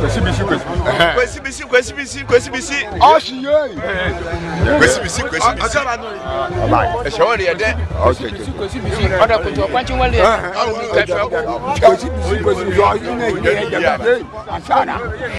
Kwesi bisi kwesi. Kwesi bisi kwesi bisi kwesi bisi. Ọ̀ṣì yé. Kwesi bisi kwesi bisi. Ẹ̀ṣẹ̀ wọ́n rí ẹ̀ dẹ́. Kwesi bisi kwesi bisi. Ọ̀dà kòtò ọ̀pájú wọ́n lé ẹ̀. Kwesi bisi kwesi bisi. Ọ̀yìn náà yẹ ẹ̀jẹ̀ bẹ́ẹ̀. Àṣà náà.